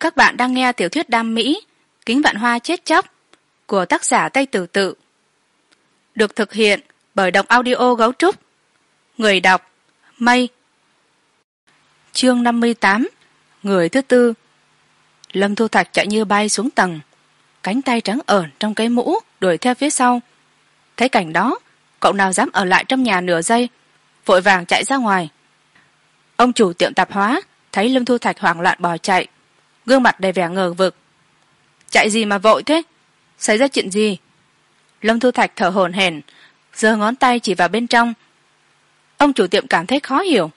các bạn đang nghe tiểu thuyết đam mỹ, kính vạn hoa chết chóc, của tác giả tây tử tự. Được thực hiện bởi đọc audio gấu trúc. Người đọc, mây. Chương năm mươi tám, người thứ tư. Lâm thu thạch chạy như bay xuống tầng, cánh tay trắng ởn trong cái mũ đuổi theo phía sau. Thấy cảnh đó, cậu nào dám ở lại trong nhà nửa giây, vội vàng chạy ra ngoài. Ông chủ tiệm tạp hóa thấy lâm thu thạch hoảng loạn bỏ chạy gương mặt đầy vẻ ngờ vực. Chạy gì mà vội thế? Xảy ra chuyện gì? Lâm thu thạch thở hổn hển, giơ ngón tay chỉ vào bên trong. Ông chủ tiệm cảm thấy khó hiểu.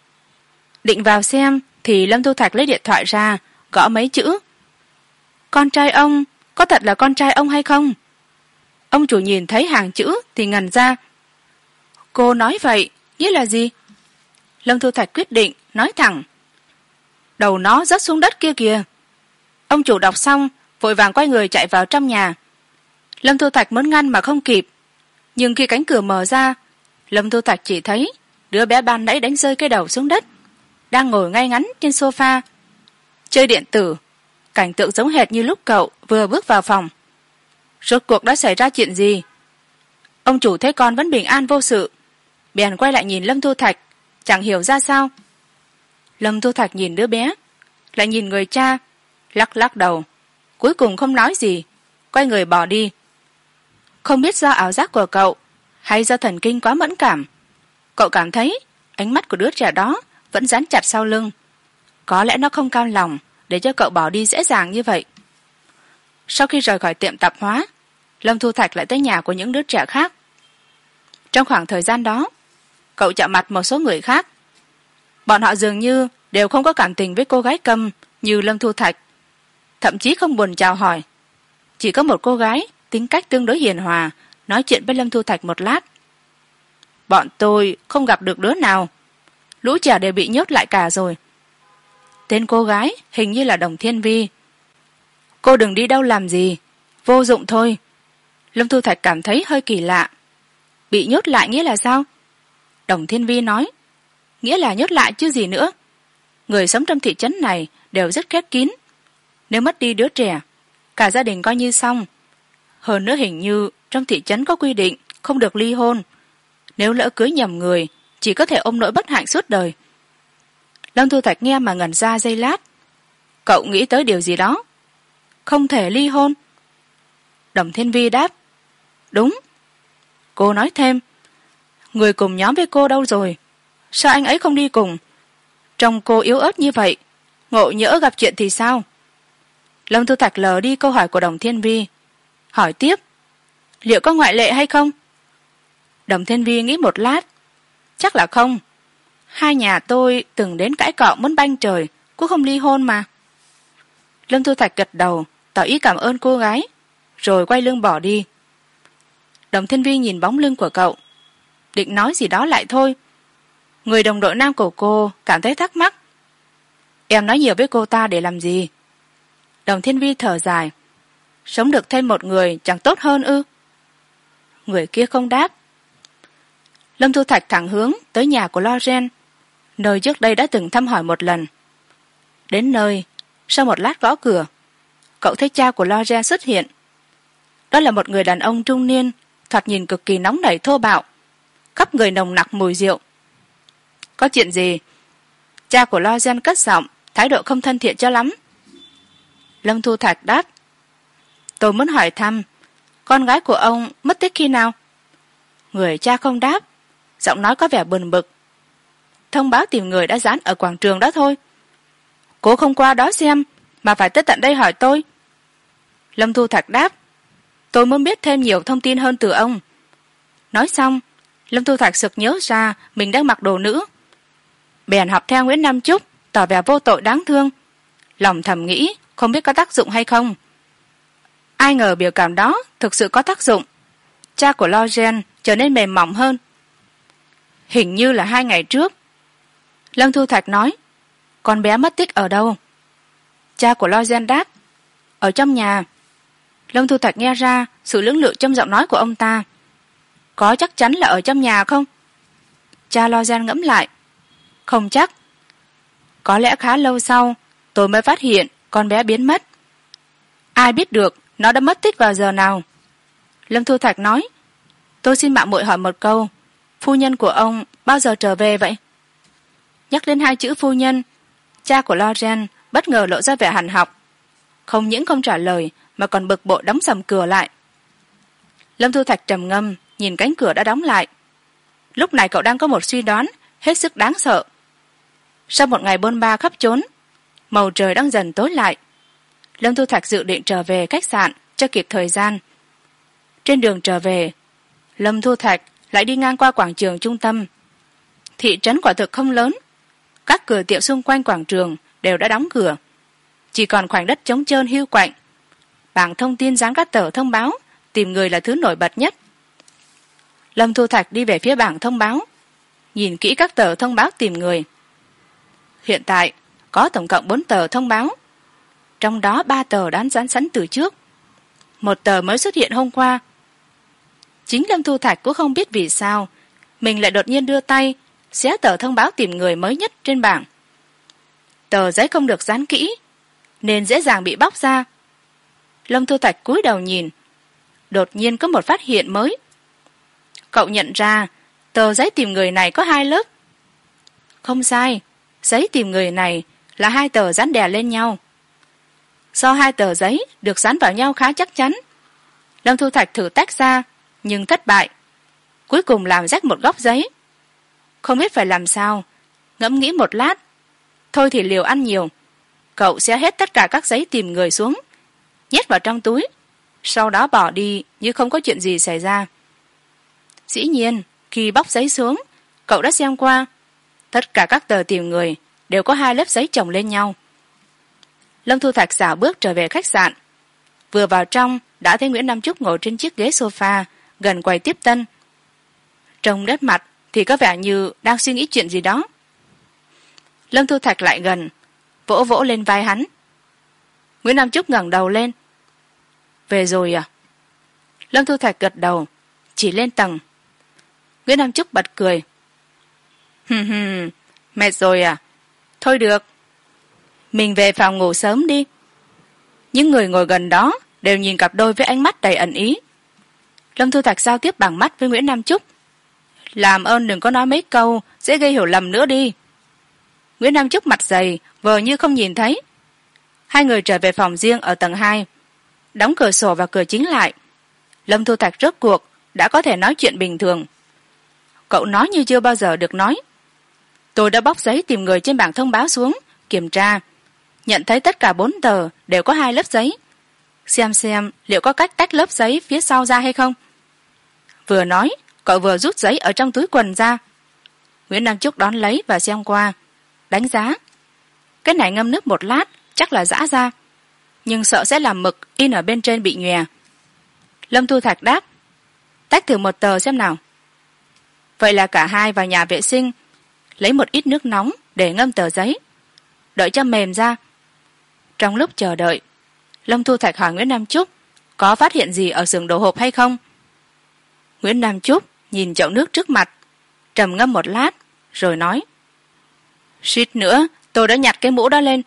Định vào xem thì lâm thu thạch lấy điện thoại ra, gõ mấy chữ. Con trai ông, có thật là con trai ông hay không? Ông chủ nhìn thấy hàng chữ thì ngần ra. Cô nói vậy, nghĩa là gì? Lâm thu thạch quyết định, nói thẳng. Đầu nó rớt xuống đất kia kìa ông chủ đọc xong, vội vàng quay người chạy vào trong nhà. Lâm thu thạch muốn ngăn mà không kịp. Nhưng khi cánh cửa mở ra, lâm thu thạch chỉ thấy đứa bé ban nãy đánh rơi cái đầu xuống đất, đang ngồi ngay ngắn trên s o f a chơi điện tử, cảnh tượng giống hệt như lúc cậu vừa bước vào phòng. Rốt cuộc đã xảy ra chuyện gì? Ông chủ thấy con vẫn bình an vô sự, bèn quay lại nhìn lâm thu thạch, chẳng hiểu ra sao. Lâm thu thạch nhìn đứa bé, lại nhìn người cha lắc lắc đầu. Cuối cùng không nói gì. Quay người bỏ đi. Không biết do ảo giác của cậu hay do thần kinh quá mẫn cảm, cậu cảm thấy ánh mắt của đứa trẻ đó vẫn dán chặt sau lưng. Có lẽ nó không cao lòng để cho cậu bỏ đi dễ dàng như vậy. Sau khi rời khỏi tiệm tạp hóa, lâm thu thạch lại tới nhà của những đứa trẻ khác. Trong khoảng thời gian đó, cậu chạm mặt một số người khác. Bọn họ dường như đều không có cảm tình với cô gái câm như lâm thu thạch thậm chí không buồn chào hỏi. Chỉ có một cô gái, tính cách tương đối hiền hòa, nói chuyện với lâm thu thạch một lát. Bọn tôi không gặp được đứa nào. Lũ trẻ đều bị nhốt lại cả rồi. Tên cô gái hình như là đồng thiên vi. Cô đừng đi đâu làm gì, vô dụng thôi. Lâm thu thạch cảm thấy hơi kỳ lạ. Bị nhốt lại nghĩa là sao? Đồng thiên vi nói. Nghĩa là nhốt lại chứ gì nữa. Người sống trong thị trấn này đều rất khép kín nếu mất đi đứa trẻ, cả gia đình coi như xong. Hơn nữa hình như trong thị trấn có quy định không được ly hôn. Nếu lỡ cưới nhầm người, chỉ có thể ôm nỗi bất hạnh suốt đời. Lâm thu thạch nghe mà ngẩn ra giây lát. Cậu nghĩ tới điều gì đó? Không thể ly hôn. Đồng thiên vi đáp. Đúng. Cô nói thêm. Người cùng nhóm với cô đâu rồi? Sao anh ấy không đi cùng? Trông cô yếu ớt như vậy, ngộ nhỡ gặp chuyện thì sao? Lâm thu thạch lờ đi câu hỏi của đồng thiên vi. Hỏi tiếp, liệu có ngoại lệ hay không? Đồng thiên vi nghĩ một lát. Chắc là không. Hai nhà tôi từng đến cãi cọ muốn banh trời, cũng không ly hôn mà. Lâm thu thạch gật đầu, tỏ ý cảm ơn cô gái, rồi quay lưng bỏ đi. Đồng thiên vi nhìn bóng lưng của cậu, định nói gì đó lại thôi. Người đồng đội nam của cô cảm thấy thắc mắc, em nói nhiều với cô ta để làm gì? Đồng thiên vi thở dài. Sống được thêm một người chẳng tốt hơn ư? Người kia không đáp. Lâm thu thạch thẳng hướng tới nhà của lo Gen, nơi trước đây đã từng thăm hỏi một lần. Đến nơi sau một lát gõ cửa cậu thấy cha của lo Gen xuất hiện. Đó là một người đàn ông trung niên thoạt nhìn cực kỳ nóng nảy thô bạo khắp người nồng nặc mùi rượu. Có chuyện gì? Cha của lo gen cất giọng thái độ không thân thiện cho lắm lâm thu thạch đáp. Tôi muốn hỏi thăm, con gái của ông mất tích khi nào? Người cha không đáp, giọng nói có vẻ bừng bực. Thông báo tìm người đã dán ở quảng trường đó thôi. Cô không qua đó xem, mà phải tới tận đây hỏi tôi. Lâm thu thạch đáp. Tôi muốn biết thêm nhiều thông tin hơn từ ông. Nói xong, lâm thu thạch sực nhớ ra mình đang mặc đồ nữ. Bèn học theo nguyễn nam trúc tỏ vẻ vô tội đáng thương. Lòng thầm nghĩ không biết có tác dụng hay không? Ai ngờ biểu cảm đó thực sự có tác dụng. Cha của lo gen trở nên mềm mỏng hơn. Hình như là hai ngày trước. Lâm thu thạch nói, con bé mất tích ở đâu? Cha của lo gen đáp, ở trong nhà. Lâm thu thạch nghe ra sự lưỡng lự trong giọng nói của ông ta. Có chắc chắn là ở trong nhà không? Cha lo gen ngẫm lại, không chắc. Có lẽ khá lâu sau tôi mới phát hiện con bé biến mất. Ai biết được, nó đã mất tích vào giờ nào? Lâm thu thạch nói, tôi xin mạng muội hỏi một câu, phu nhân của ông bao giờ trở về vậy? Nhắc đến hai chữ phu nhân, cha của loren bất ngờ lộ ra vẻ hằn học, không những không trả lời mà còn bực bội đóng sầm cửa lại. Lâm thu thạch trầm ngâm, nhìn cánh cửa đã đóng lại. Lúc này cậu đang có một suy đoán hết sức đáng sợ. Sau một ngày bôn ba khắp trốn màu trời đang dần tối lại. Lâm thu thạch dự định trở về khách sạn cho kịp thời gian. Trên đường trở về, lâm thu thạch lại đi ngang qua quảng trường trung tâm. Thị trấn quả thực không lớn. Các cửa tiệm xung quanh quảng trường đều đã đóng cửa. Chỉ còn khoảnh đất trống trơn hiu quạnh. Bảng thông tin dán các tờ thông báo, tìm người là thứ nổi bật nhất. Lâm thu thạch đi về phía bảng thông báo, nhìn kỹ các tờ thông báo tìm người. Hiện tại có tổng cộng bốn tờ thông báo. Trong đó ba tờ đã dán sẵn từ trước. Một tờ mới xuất hiện hôm qua. Chính lâm thu thạch cũng không biết vì sao, mình lại đột nhiên đưa tay, xé tờ thông báo tìm người mới nhất trên bảng. Tờ giấy không được dán kỹ, nên dễ dàng bị bóc ra. Lâm thu thạch cúi đầu nhìn, đột nhiên có một phát hiện mới. Cậu nhận ra, tờ giấy tìm người này có hai lớp. Không sai, giấy tìm người này là hai tờ dán đè lên nhau. Do hai tờ giấy được dán vào nhau khá chắc chắn, lâm thu thạch thử tách ra, nhưng thất bại. Cuối cùng làm rách một góc giấy. Không biết phải làm sao, ngẫm nghĩ một lát. Thôi thì liều ăn nhiều, cậu sẽ hết tất cả các giấy tìm người xuống, nhét vào trong túi, sau đó bỏ đi như không có chuyện gì xảy ra. Dĩ nhiên, khi bóc giấy xuống, cậu đã xem qua, tất cả các tờ tìm người đều có hai lớp giấy chồng lên nhau. Lâm thu thạch xảo bước trở về khách sạn. Vừa vào trong, đã thấy nguyễn nam trúc ngồi trên chiếc ghế sofa, gần quầy tiếp tân. Trông đất mặt thì có vẻ như đang suy nghĩ chuyện gì đó. Lâm thu thạch lại gần, vỗ vỗ lên vai hắn. Nguyễn nam trúc ngẩng đầu lên. Về rồi à? Lâm thu thạch gật đầu, chỉ lên tầng. Nguyễn nam trúc bật cười. Hừm hừm mệt rồi à? Thôi được. Mình về phòng ngủ sớm đi. Những người ngồi gần đó đều nhìn cặp đôi với ánh mắt đầy ẩn ý. Lâm thu thạch giao tiếp bằng mắt với nguyễn nam trúc. Làm ơn đừng có nói mấy câu, dễ gây hiểu lầm nữa đi. Nguyễn nam trúc mặt dày, vờ như không nhìn thấy. Hai người trở về phòng riêng ở tầng hai. Đóng cửa sổ và cửa chính lại. Lâm thu thạch rớt cuộc đã có thể nói chuyện bình thường. Cậu nói như chưa bao giờ được nói tôi đã bóc giấy tìm người trên bảng thông báo xuống, kiểm tra. Nhận thấy tất cả bốn tờ đều có hai lớp giấy. Xem xem liệu có cách tách lớp giấy phía sau ra hay không. Vừa nói, cậu vừa rút giấy ở trong túi quần ra. Nguyễn nam trúc đón lấy và xem qua. Đánh giá. Cái này ngâm nước một lát, chắc là giã ra. Nhưng sợ sẽ làm mực, in ở bên trên bị nhòe. Lâm thu thạch đáp. Tách thử một tờ xem nào. Vậy là cả hai vào nhà vệ sinh lấy một ít nước nóng để ngâm tờ giấy. Đợi cho mềm ra. Trong lúc chờ đợi, lâm thu thạch hỏi nguyễn nam trúc, có phát hiện gì ở xưởng đồ hộp hay không? Nguyễn nam trúc nhìn chậu nước trước mặt, trầm ngâm một lát, rồi nói, suýt nữa, tôi đã nhặt cái mũ đó lên.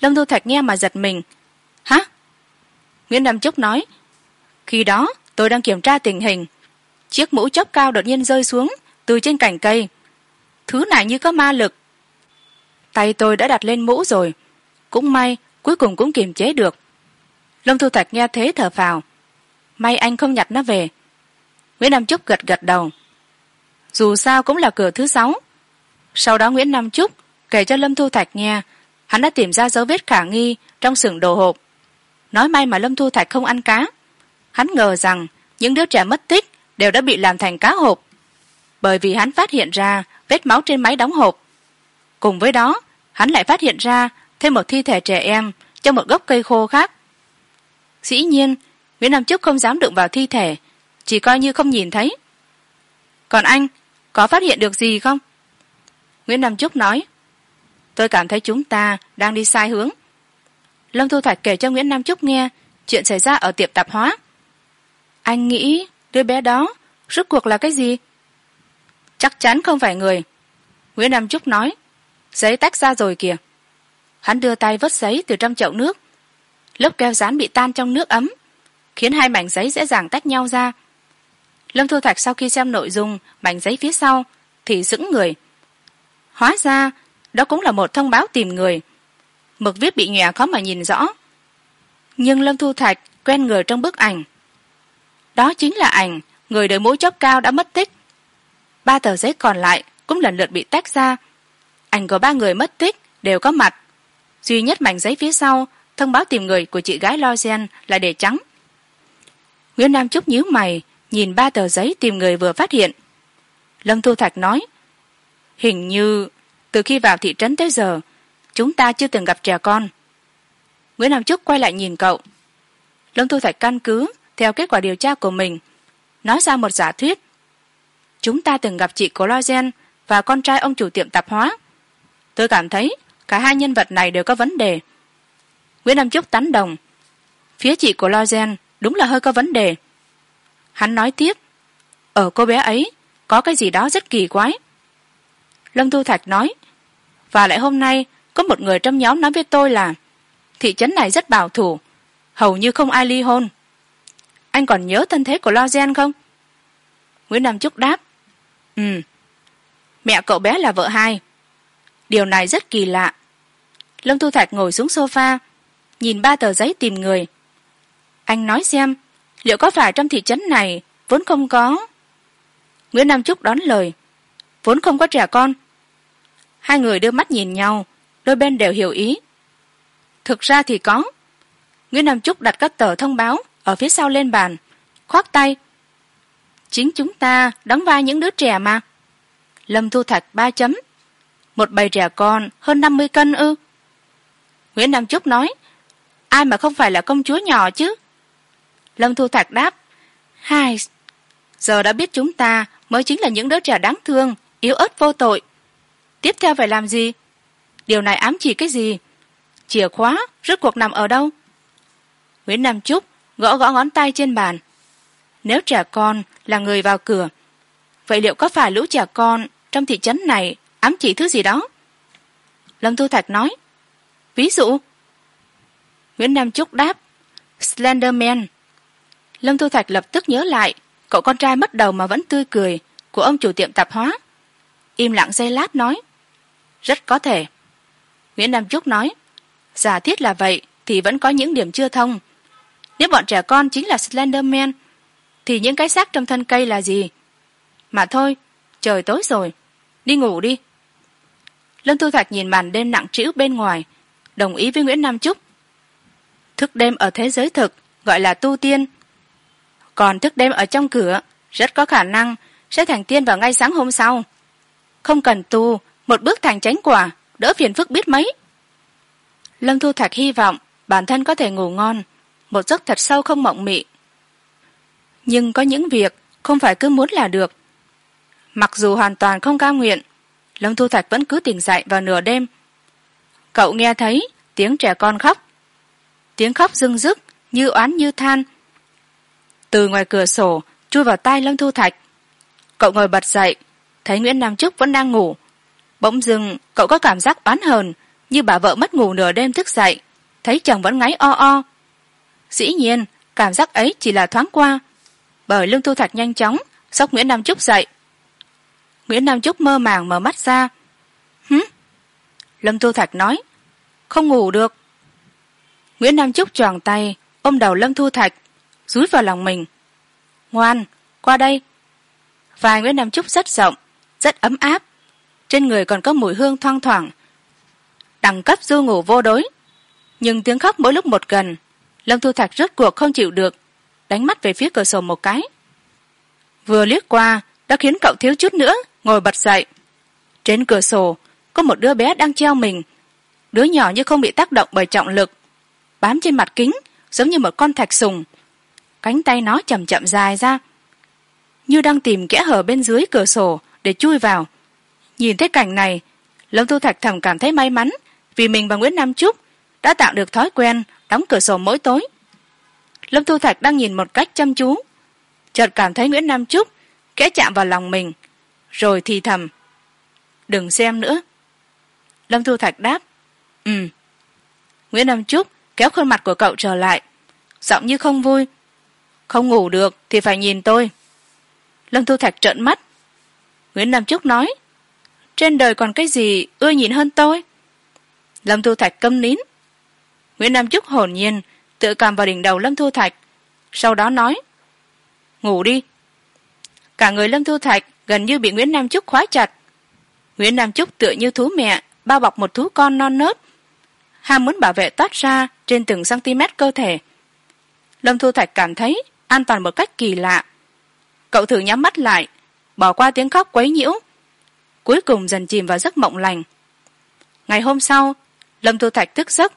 Lâm thu thạch nghe mà giật mình. Hả? Nguyễn nam trúc nói, khi đó, tôi đang kiểm tra tình hình. Chiếc mũ chóp cao đột nhiên rơi xuống từ trên cành cây thứ này như có ma lực. Tay tôi đã đặt lên mũ rồi. Cũng may, cuối cùng cũng kiềm chế được. Lâm thu thạch nghe thế thở phào. May anh không nhặt nó về. Nguyễn nam trúc gật gật đầu. Dù sao cũng là cửa thứ sáu. Sau đó nguyễn nam trúc kể cho lâm thu thạch nghe. Hắn đã tìm ra dấu vết khả nghi trong xưởng đồ hộp. Nói may mà lâm thu thạch không ăn cá. Hắn ngờ rằng những đứa trẻ mất tích đều đã bị làm thành cá hộp bởi vì hắn phát hiện ra vết máu trên máy đóng hộp. Cùng với đó, hắn lại phát hiện ra thêm một thi thể trẻ em trong một gốc cây khô khác. Dĩ nhiên, nguyễn nam trúc không dám đụng vào thi thể, chỉ coi như không nhìn thấy. Còn anh, có phát hiện được gì không? Nguyễn nam trúc nói, tôi cảm thấy chúng ta đang đi sai hướng. Lâm thu thạch kể cho nguyễn nam trúc nghe chuyện xảy ra ở tiệm tạp hóa. Anh nghĩ đứa bé đó rốt cuộc là cái gì? Chắc chắn không phải người. Nguyễn nam trúc nói, giấy tách ra rồi kìa. Hắn đưa tay vớt giấy từ trong chậu nước. Lớp keo dán bị tan trong nước ấm, khiến hai mảnh giấy dễ dàng tách nhau ra. Lâm thu thạch sau khi xem nội dung mảnh giấy phía sau thì sững người. Hóa ra, đó cũng là một thông báo tìm người. Mực viết bị nhòe khó mà nhìn rõ. Nhưng lâm thu thạch quen người trong bức ảnh. Đó chính là ảnh người đội mũ chóp cao đã mất tích ba tờ giấy còn lại cũng lần lượt bị tách ra. Ảnh của ba người mất tích đều có mặt. Duy nhất mảnh giấy phía sau, thông báo tìm người của chị gái lo gen là để trắng. Nguyễn nam trúc nhíu mày, nhìn ba tờ giấy tìm người vừa phát hiện. Lâm thu thạch nói, hình như từ khi vào thị trấn tới giờ, chúng ta chưa từng gặp trẻ con. Nguyễn nam trúc quay lại nhìn cậu. Lâm thu thạch căn cứ theo kết quả điều tra của mình, nói ra một giả thuyết chúng ta từng gặp chị collagen và con trai ông chủ tiệm tạp hóa. Tôi cảm thấy cả hai nhân vật này đều có vấn đề. Nguyễn nam trúc tán đồng. Phía chị collagen đúng là hơi có vấn đề. Hắn nói tiếp. Ở cô bé ấy, có cái gì đó rất kỳ quái. Lâm thu thạch nói. Và lại hôm nay, có một người trong nhóm nói với tôi là, thị trấn này rất bảo thủ, hầu như không ai ly hôn. Anh còn nhớ thân thế của lo gen không? Nguyễn nam trúc đáp ừ. Mẹ cậu bé là vợ hai. Điều này rất kỳ lạ. Lâm thu thạch ngồi xuống s o f a nhìn ba tờ giấy tìm người. Anh nói xem, liệu có phải trong thị trấn này vốn không có? Nguyễn nam trúc đón lời, vốn không có trẻ con. Hai người đưa mắt nhìn nhau, đôi bên đều hiểu ý. Thực ra thì có. Nguyễn nam trúc đặt các tờ thông báo ở phía sau lên bàn, khoác tay chính chúng ta đóng vai những đứa trẻ mà. Lâm thu thạch ba chấm. Một bầy trẻ con hơn năm mươi cân ư. Nguyễn nam trúc nói, ai mà không phải là công chúa nhỏ chứ? Lâm thu thạch đáp, hai, giờ đã biết chúng ta mới chính là những đứa trẻ đáng thương, yếu ớt vô tội. Tiếp theo phải làm gì? Điều này ám chỉ cái gì? Chìa khóa rốt cuộc nằm ở đâu? Nguyễn nam trúc gõ gõ ngón tay trên bàn nếu trẻ con là người vào cửa. Vậy liệu có phải lũ trẻ con trong thị trấn này ám chỉ thứ gì đó? Lâm thu thạch nói, ví dụ. Nguyễn nam trúc đáp, slenderman. Lâm thu thạch lập tức nhớ lại, cậu con trai mất đầu mà vẫn tươi cười của ông chủ tiệm tạp hóa. Im lặng giây lát nói, rất có thể. Nguyễn nam trúc nói, giả thiết là vậy thì vẫn có những điểm chưa thông. Nếu bọn trẻ con chính là slenderman thì những cái xác trong thân cây là gì? Mà thôi, trời tối rồi, đi ngủ đi. Lâm thu thạch nhìn màn đêm nặng trĩu bên ngoài, đồng ý với nguyễn nam trúc. Thức đêm ở thế giới thực, gọi là tu tiên. Còn thức đêm ở trong cửa, rất có khả năng sẽ thành tiên vào ngay sáng hôm sau. Không cần tu, một bước thành chánh quả, đỡ phiền phức biết mấy. Lâm thu thạch hy vọng bản thân có thể ngủ ngon, một giấc thật sâu không mộng mị nhưng có những việc không phải cứ muốn là được. Mặc dù hoàn toàn không ca nguyện, lâm thu thạch vẫn cứ tỉnh dậy vào nửa đêm. Cậu nghe thấy tiếng trẻ con khóc. Tiếng khóc rưng rức, như oán như than. Từ ngoài cửa sổ, chui vào tai lâm thu thạch. Cậu ngồi bật dậy, thấy nguyễn nam trúc vẫn đang ngủ. Bỗng dưng, cậu có cảm giác oán hờn, như bà vợ mất ngủ nửa đêm thức dậy. Thấy chồng vẫn ngáy o o. Dĩ nhiên, cảm giác ấy chỉ là thoáng qua bởi lương thu thạch nhanh chóng xốc nguyễn nam trúc dậy. Nguyễn nam trúc mơ màng mở mắt ra. Hứ lâm thu thạch nói. Không ngủ được. Nguyễn nam trúc choàng tay, ôm đầu lâm thu thạch, rúi vào lòng mình. Ngoan, qua đây. Vai nguyễn nam trúc rất rộng, rất ấm áp. Trên người còn có mùi hương thoang thoảng, đẳng cấp du ngủ vô đối. Nhưng tiếng khóc mỗi lúc một gần, lâm thu thạch rốt cuộc không chịu được đánh mắt về phía cửa sổ một cái. Vừa liếc qua, đã khiến cậu thiếu chút nữa, ngồi bật dậy. Trên cửa sổ, có một đứa bé đang treo mình. Đứa nhỏ như không bị tác động bởi trọng lực. Bám trên mặt kính, giống như một con thạch sùng. Cánh tay nó chầm chậm dài ra. Như đang tìm kẽ hở bên dưới cửa sổ để chui vào. Nhìn thấy cảnh này, lâm thu thạch thầm cảm thấy may mắn vì mình và nguyễn nam trúc đã tạo được thói quen đóng cửa sổ mỗi tối lâm thu thạch đang nhìn một cách chăm chú. Chợt cảm thấy nguyễn nam trúc kẽ chạm vào lòng mình, rồi thì thầm, đừng xem nữa. Lâm thu thạch đáp ừ. Nguyễn nam trúc kéo khuôn mặt của cậu trở lại, giọng như không vui, không ngủ được thì phải nhìn tôi. Lâm thu thạch trợn mắt. Nguyễn nam trúc nói, trên đời còn cái gì ưa nhìn hơn tôi? Lâm thu thạch câm nín. Nguyễn nam trúc hồn nhiên tự cầm vào đỉnh đầu lâm thu thạch, sau đó nói, ngủ đi. Cả người lâm thu thạch gần như bị nguyễn nam trúc khóa chặt. Nguyễn nam trúc tựa như thú mẹ, bao bọc một thú con non nớt, ham muốn bảo vệ toát ra trên từng cm cơ thể. Lâm thu thạch cảm thấy an toàn một cách kỳ lạ. Cậu thử nhắm mắt lại, bỏ qua tiếng khóc quấy nhiễu, cuối cùng dần chìm vào giấc mộng lành. Ngày hôm sau, lâm thu thạch thức giấc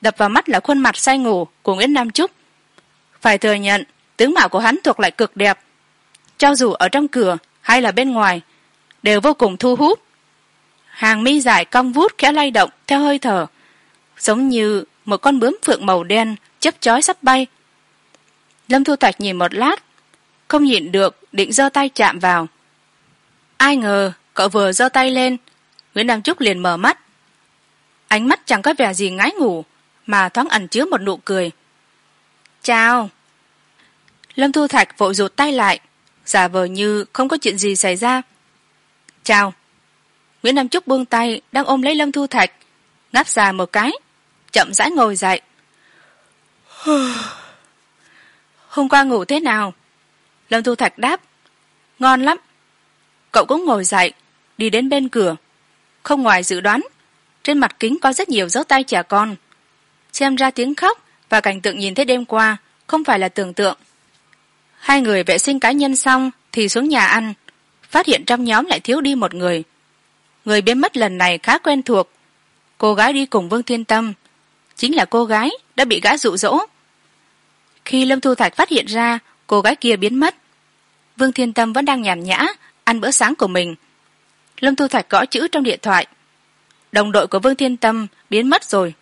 đập vào mắt là khuôn mặt say ngủ của nguyễn nam trúc. Phải thừa nhận, tướng mạo của hắn thuộc lại cực đẹp. Cho dù ở trong cửa hay là bên ngoài, đều vô cùng thu hút. Hàng mi dài cong vút khẽ lay động theo hơi thở, giống như một con bướm phượng màu đen chấp chói sắp bay. Lâm thu thạch nhìn một lát, không nhìn được định giơ tay chạm vào. Ai ngờ, cậu vừa giơ tay lên, nguyễn nam trúc liền mở mắt. Ánh mắt chẳng có vẻ gì ngái ngủ mà thoáng ẩn chứa một nụ cười. Chào. Lâm thu thạch vội rụt tay lại, giả vờ như không có chuyện gì xảy ra. Chào. Nguyễn nam trúc buông tay, đang ôm lấy lâm thu thạch, ngáp dài một cái, chậm rãi ngồi dậy. Hôm qua ngủ thế nào? Lâm thu thạch đáp. Ngon lắm. Cậu cũng ngồi dậy, đi đến bên cửa. Không ngoài dự đoán, trên mặt kính có rất nhiều dấu tay trẻ con xem ra tiếng khóc và cảnh tượng nhìn thấy đêm qua không phải là tưởng tượng. Hai người vệ sinh cá nhân xong thì xuống nhà ăn, phát hiện trong nhóm lại thiếu đi một người. Người biến mất lần này khá quen thuộc. Cô gái đi cùng vương thiên tâm, chính là cô gái đã bị gã rụ rỗ khi lâm thu thạch phát hiện ra cô gái kia biến mất, vương thiên tâm vẫn đang nhàn nhã ăn bữa sáng của mình. Lâm thu thạch gõ chữ trong điện thoại. Đồng đội của vương thiên tâm biến mất rồi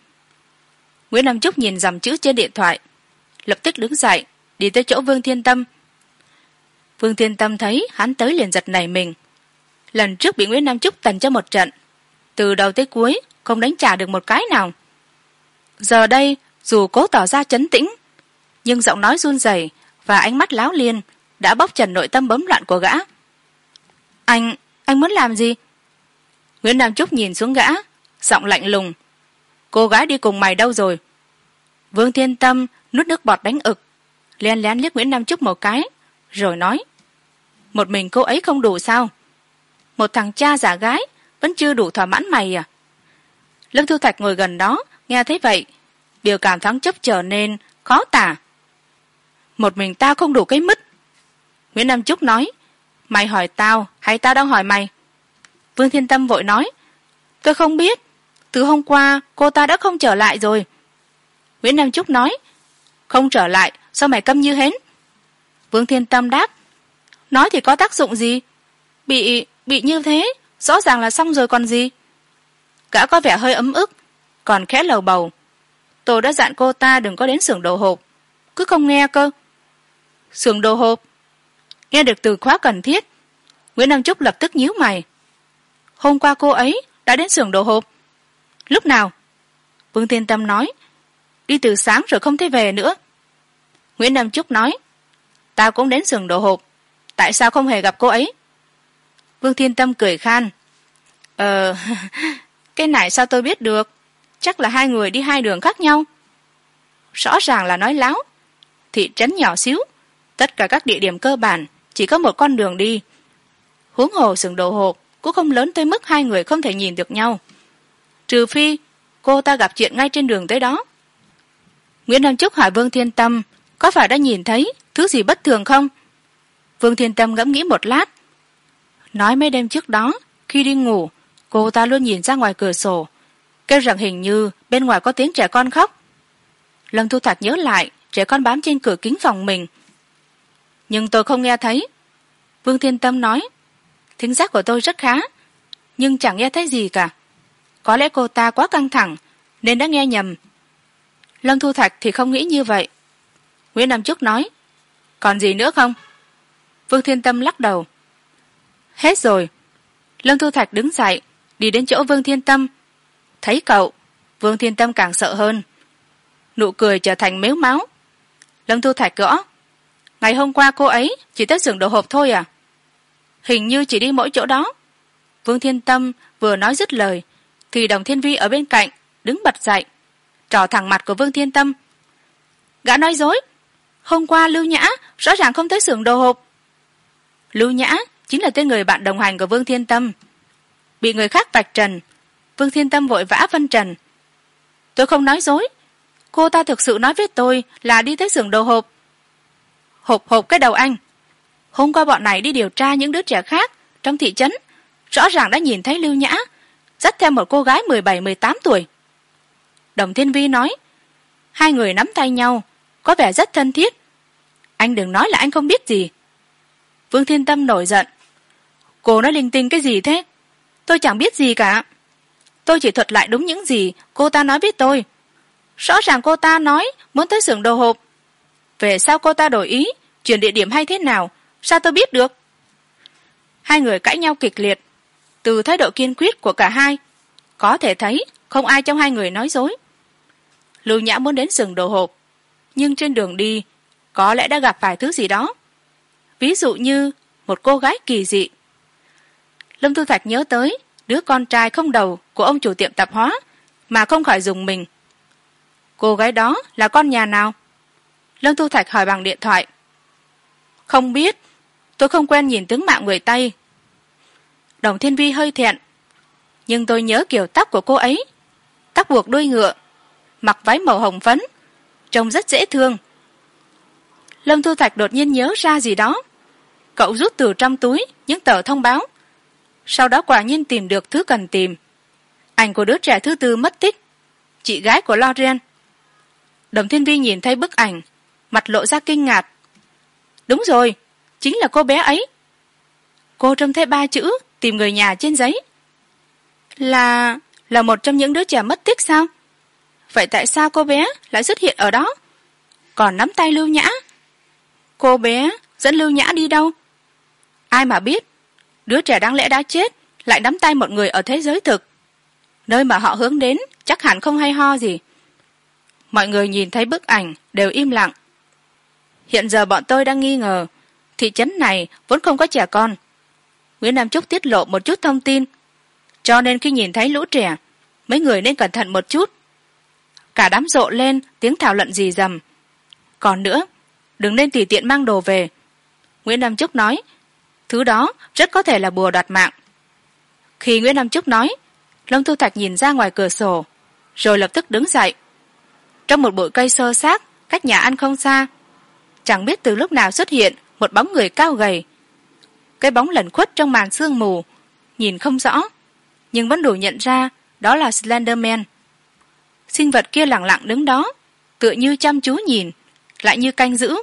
nguyễn nam trúc nhìn dòng chữ trên điện thoại, lập tức đứng dậy, đi tới chỗ vương thiên tâm. Vương thiên tâm thấy hắn tới liền giật nảy mình. Lần trước bị nguyễn nam trúc tần cho một trận, từ đầu tới cuối không đánh trả được một cái nào. Giờ đây, dù cố tỏ ra chấn tĩnh, nhưng giọng nói run rẩy và ánh mắt láo liên đã bóc trần nội tâm bấm loạn của gã. Anh anh muốn làm gì? Nguyễn nam trúc nhìn xuống gã, giọng lạnh lùng cô gái đi cùng mày đâu rồi? Vương thiên tâm nuốt nước bọt đánh ực len lén liếc nguyễn nam trúc một cái, rồi nói, một mình cô ấy không đủ sao? Một thằng cha giả gái vẫn chưa đủ thỏa mãn mày à? Lâm thu thạch ngồi gần đó, nghe thấy vậy, biểu cảm thoáng chấp trở nên khó tả. Một mình tao không đủ cái mứt. Nguyễn nam trúc nói, mày hỏi tao hay tao đang hỏi mày? Vương thiên tâm vội nói, tôi không biết từ hôm qua, cô ta đã không trở lại rồi. Nguyễn nam trúc nói, không trở lại, sao mày câm như hến? Vương thiên tâm đáp, nói thì có tác dụng gì? Bị bị như thế, rõ ràng là xong rồi còn gì? Gã có vẻ hơi ấm ức, còn khẽ lầu bầu. Tôi đã dặn cô ta đừng có đến xưởng đồ hộp, cứ không nghe cơ. Xưởng đồ hộp? Nghe được từ khóa cần thiết. Nguyễn nam trúc lập tức nhíu mày. Hôm qua cô ấy đã đến xưởng đồ hộp lúc nào? Vương tiên tâm nói. Đi từ sáng rồi không thấy về nữa. Nguyễn nam trúc nói. Tao cũng đến sườn đồ hộp. Tại sao không hề gặp cô ấy? Vương thiên tâm cười khan. Ờ cái này sao tôi biết được? Chắc là hai người đi hai đường khác nhau. Rõ ràng là nói láo. Thị trấn nhỏ xíu. Tất cả các địa điểm cơ bản. Chỉ có một con đường đi. Huống hồ sừng đồ hộp cũng không lớn tới mức hai người không thể nhìn được nhau trừ phi cô ta gặp chuyện ngay trên đường tới đó. Nguyễn nam trúc hỏi vương thiên tâm, có phải đã nhìn thấy thứ gì bất thường không? Vương thiên tâm ngẫm nghĩ một lát. Nói mấy đêm trước đó, khi đi ngủ, cô ta luôn nhìn ra ngoài cửa sổ. Kêu rằng hình như bên ngoài có tiếng trẻ con khóc. Lâm thu thạch nhớ lại, trẻ con bám trên cửa kính phòng mình. Nhưng tôi không nghe thấy. Vương thiên tâm nói, thính giác của tôi rất khá, nhưng chẳng nghe thấy gì cả có lẽ cô ta quá căng thẳng, nên đã nghe nhầm. Lâm thu thạch thì không nghĩ như vậy. Nguyễn nam trúc nói, còn gì nữa không? Vương thiên tâm lắc đầu. Hết rồi. Lâm thu thạch đứng dậy, đi đến chỗ vương thiên tâm. Thấy cậu. Vương thiên tâm càng sợ hơn. Nụ cười trở thành mếu máu. Lâm thu thạch gõ, ngày hôm qua cô ấy chỉ tới xưởng đồ hộp thôi à? Hình như chỉ đi mỗi chỗ đó. Vương thiên tâm vừa nói dứt lời thì đồng thiên vi ở bên cạnh, đứng bật dậy, trò thẳng mặt của vương thiên tâm. Gã nói dối, hôm qua lưu nhã rõ ràng không tới xưởng đồ hộp. Lưu nhã chính là tên người bạn đồng hành của vương thiên tâm. Bị người khác vạch trần, vương thiên tâm vội vã phân trần. Tôi không nói dối, cô ta thực sự nói với tôi là đi tới xưởng đồ hộp. Hộp hộp cái đầu anh. Hôm qua bọn này đi điều tra những đứa trẻ khác trong thị trấn, rõ ràng đã nhìn thấy lưu nhã dắt theo một cô gái mười bảy, mười tám tuổi. Đồng thiên vi nói, hai người nắm tay nhau, có vẻ rất thân thiết. Anh đừng nói là anh không biết gì. Vương thiên tâm nổi giận, cô nói linh tinh cái gì thế? Tôi chẳng biết gì cả. Tôi chỉ thuật lại đúng những gì cô ta nói với tôi. Rõ ràng cô ta nói muốn tới xưởng đồ hộp. Về sao cô ta đổi ý, chuyển địa điểm hay thế nào, sao tôi biết được? Hai người cãi nhau kịch liệt từ thái độ kiên quyết của cả hai. Có thể thấy, không ai trong hai người nói dối. Lưu nhã muốn đến rừng đồ hộp, nhưng trên đường đi, có lẽ đã gặp phải thứ gì đó. Ví dụ như một cô gái kỳ dị. Lâm thu thạch nhớ tới đứa con trai không đầu của ông chủ tiệm tạp hóa mà không khỏi dùng mình. Cô gái đó là con nhà nào? Lâm thu thạch hỏi bằng điện thoại. Không biết, tôi không quen nhìn tướng mạo người tây đồng thiên vi hơi thẹn. Nhưng tôi nhớ kiểu tóc của cô ấy. Tóc buộc đuôi ngựa, mặc váy màu hồng phấn, trông rất dễ thương. Lâm thu thạch đột nhiên nhớ ra gì đó. Cậu rút từ trong túi những tờ thông báo. Sau đó quả nhiên tìm được thứ cần tìm. Ảnh của đứa trẻ thứ tư mất tích. Chị gái của loren đồng thiên vi nhìn thấy bức ảnh, mặt lộ ra kinh ngạc. Đúng rồi, chính là cô bé ấy. Cô trông thấy ba chữ tìm người nhà trên giấy. Là là một trong những đứa trẻ mất tích sao? Vậy tại sao cô bé lại xuất hiện ở đó? Còn nắm tay lưu nhã. Cô bé dẫn lưu nhã đi đâu? Ai mà biết, đứa trẻ đáng lẽ đã chết, lại nắm tay một người ở thế giới thực. Nơi mà họ hướng đến chắc hẳn không hay ho gì. Mọi người nhìn thấy bức ảnh đều im lặng. Hiện giờ bọn tôi đang nghi ngờ, thị trấn này vốn không có trẻ con nguyễn nam trúc tiết lộ một chút thông tin. Cho nên khi nhìn thấy lũ trẻ, mấy người nên cẩn thận một chút. Cả đám rộ lên, tiếng thảo luận gì dầm còn nữa, đừng nên tùy tiện mang đồ về. Nguyễn nam trúc nói, thứ đó rất có thể là bùa đoạt mạng. Khi nguyễn nam trúc nói, lâm thu thạch nhìn ra ngoài cửa sổ, rồi lập tức đứng dậy. Trong một bụi cây sơ sát cách nhà ăn không xa, chẳng biết từ lúc nào xuất hiện một bóng người cao gầy cái bóng lẩn khuất trong màn sương mù, nhìn không rõ, nhưng vẫn đủ nhận ra đó là slenderman. Sinh vật kia lẳng lặng đứng đó, tựa như chăm chú nhìn, lại như canh giữ.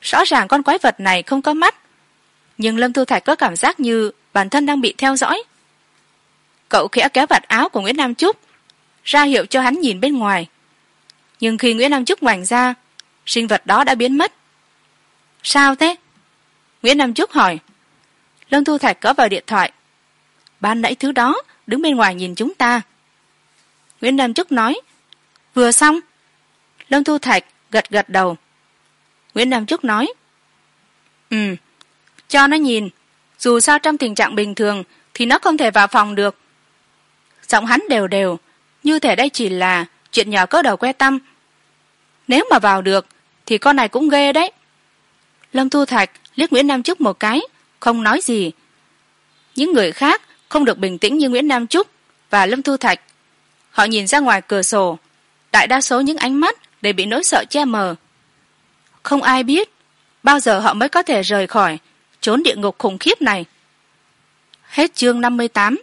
Rõ ràng con quái vật này không có mắt, nhưng lâm thu thạch có cảm giác như bản thân đang bị theo dõi. Cậu khẽ kéo vạt áo của nguyễn nam trúc, ra hiệu cho hắn nhìn bên ngoài. Nhưng khi nguyễn nam trúc ngoảnh ra, sinh vật đó đã biến mất. Sao thế? Nguyễn nam trúc hỏi. Lâm thu thạch có vào điện thoại. Ban nãy thứ đó, đứng bên ngoài nhìn chúng ta. Nguyễn nam trúc nói. Vừa xong. Lâm thu thạch gật gật đầu. Nguyễn nam trúc nói. Ừ cho nó nhìn. Dù sao trong tình trạng bình thường thì nó không thể vào phòng được. Giọng hắn đều đều, như thể đây chỉ là chuyện nhỏ cỡ đầu que tăm. Nếu mà vào được thì con này cũng ghê đấy lâm thu thạch liếc nguyễn nam trúc một cái, không nói gì. Những người khác không được bình tĩnh như nguyễn nam trúc và lâm thu thạch. Họ nhìn ra ngoài cửa sổ, đại đa số những ánh mắt đều bị nỗi sợ che mờ. Không ai biết bao giờ họ mới có thể rời khỏi trốn địa ngục khủng khiếp này. Hết chương năm mươi tám.